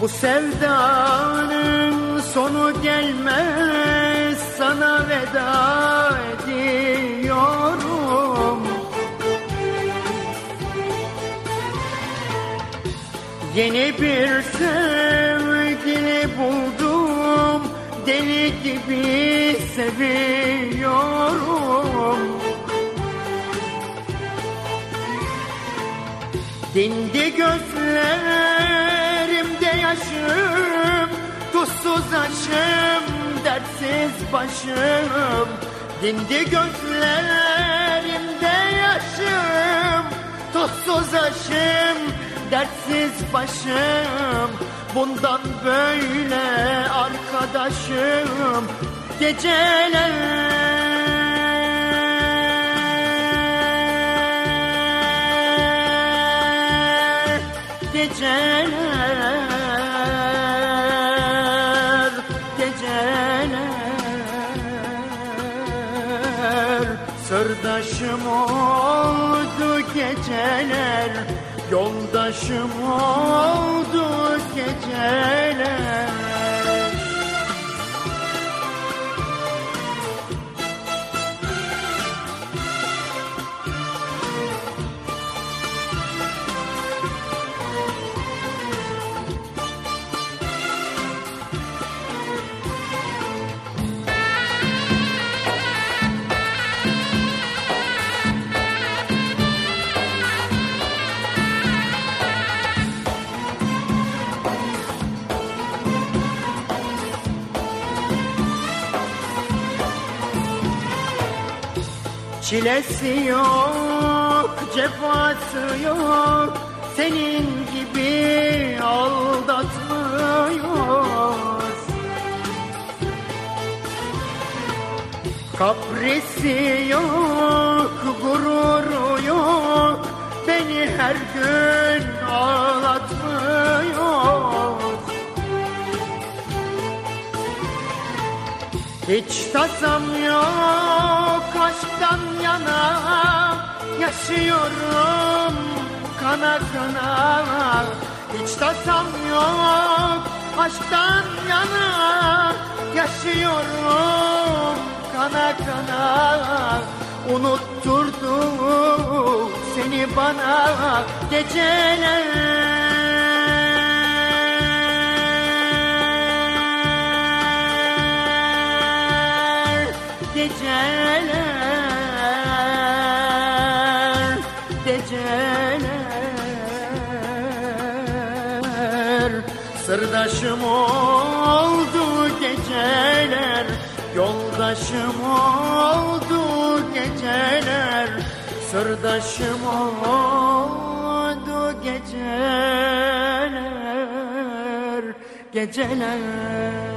Bu sevdanın sonu gelmez sana veda ediyorum. Yeni bir sevgili buldum Deli gibi seviyorum. Dindi gözlerimde dertsiz başım Dindi gözlerimde yaşım. Tuzsuz aşım, dertsiz başım. Bundan böyle arkadaşım. Geceler Geceler Sırdaşım oldu geceler Yoldaşım oldu geceler Çilesi yok, cefası yok. Senin gibi aldatmıyor Kaprisi yok, gururu yok. Beni her gün Hiç tasam yok aşktan yana. Yaşıyorum kana kana. Hiç tasam yok aşktan yana. Yaşıyorum kana kana. Unutturdu seni bana. Geceler Geceler Sırdaşım oldu geceler. Yoldaşım oldu geceler. Sırdaşım oldu geceler. Geceler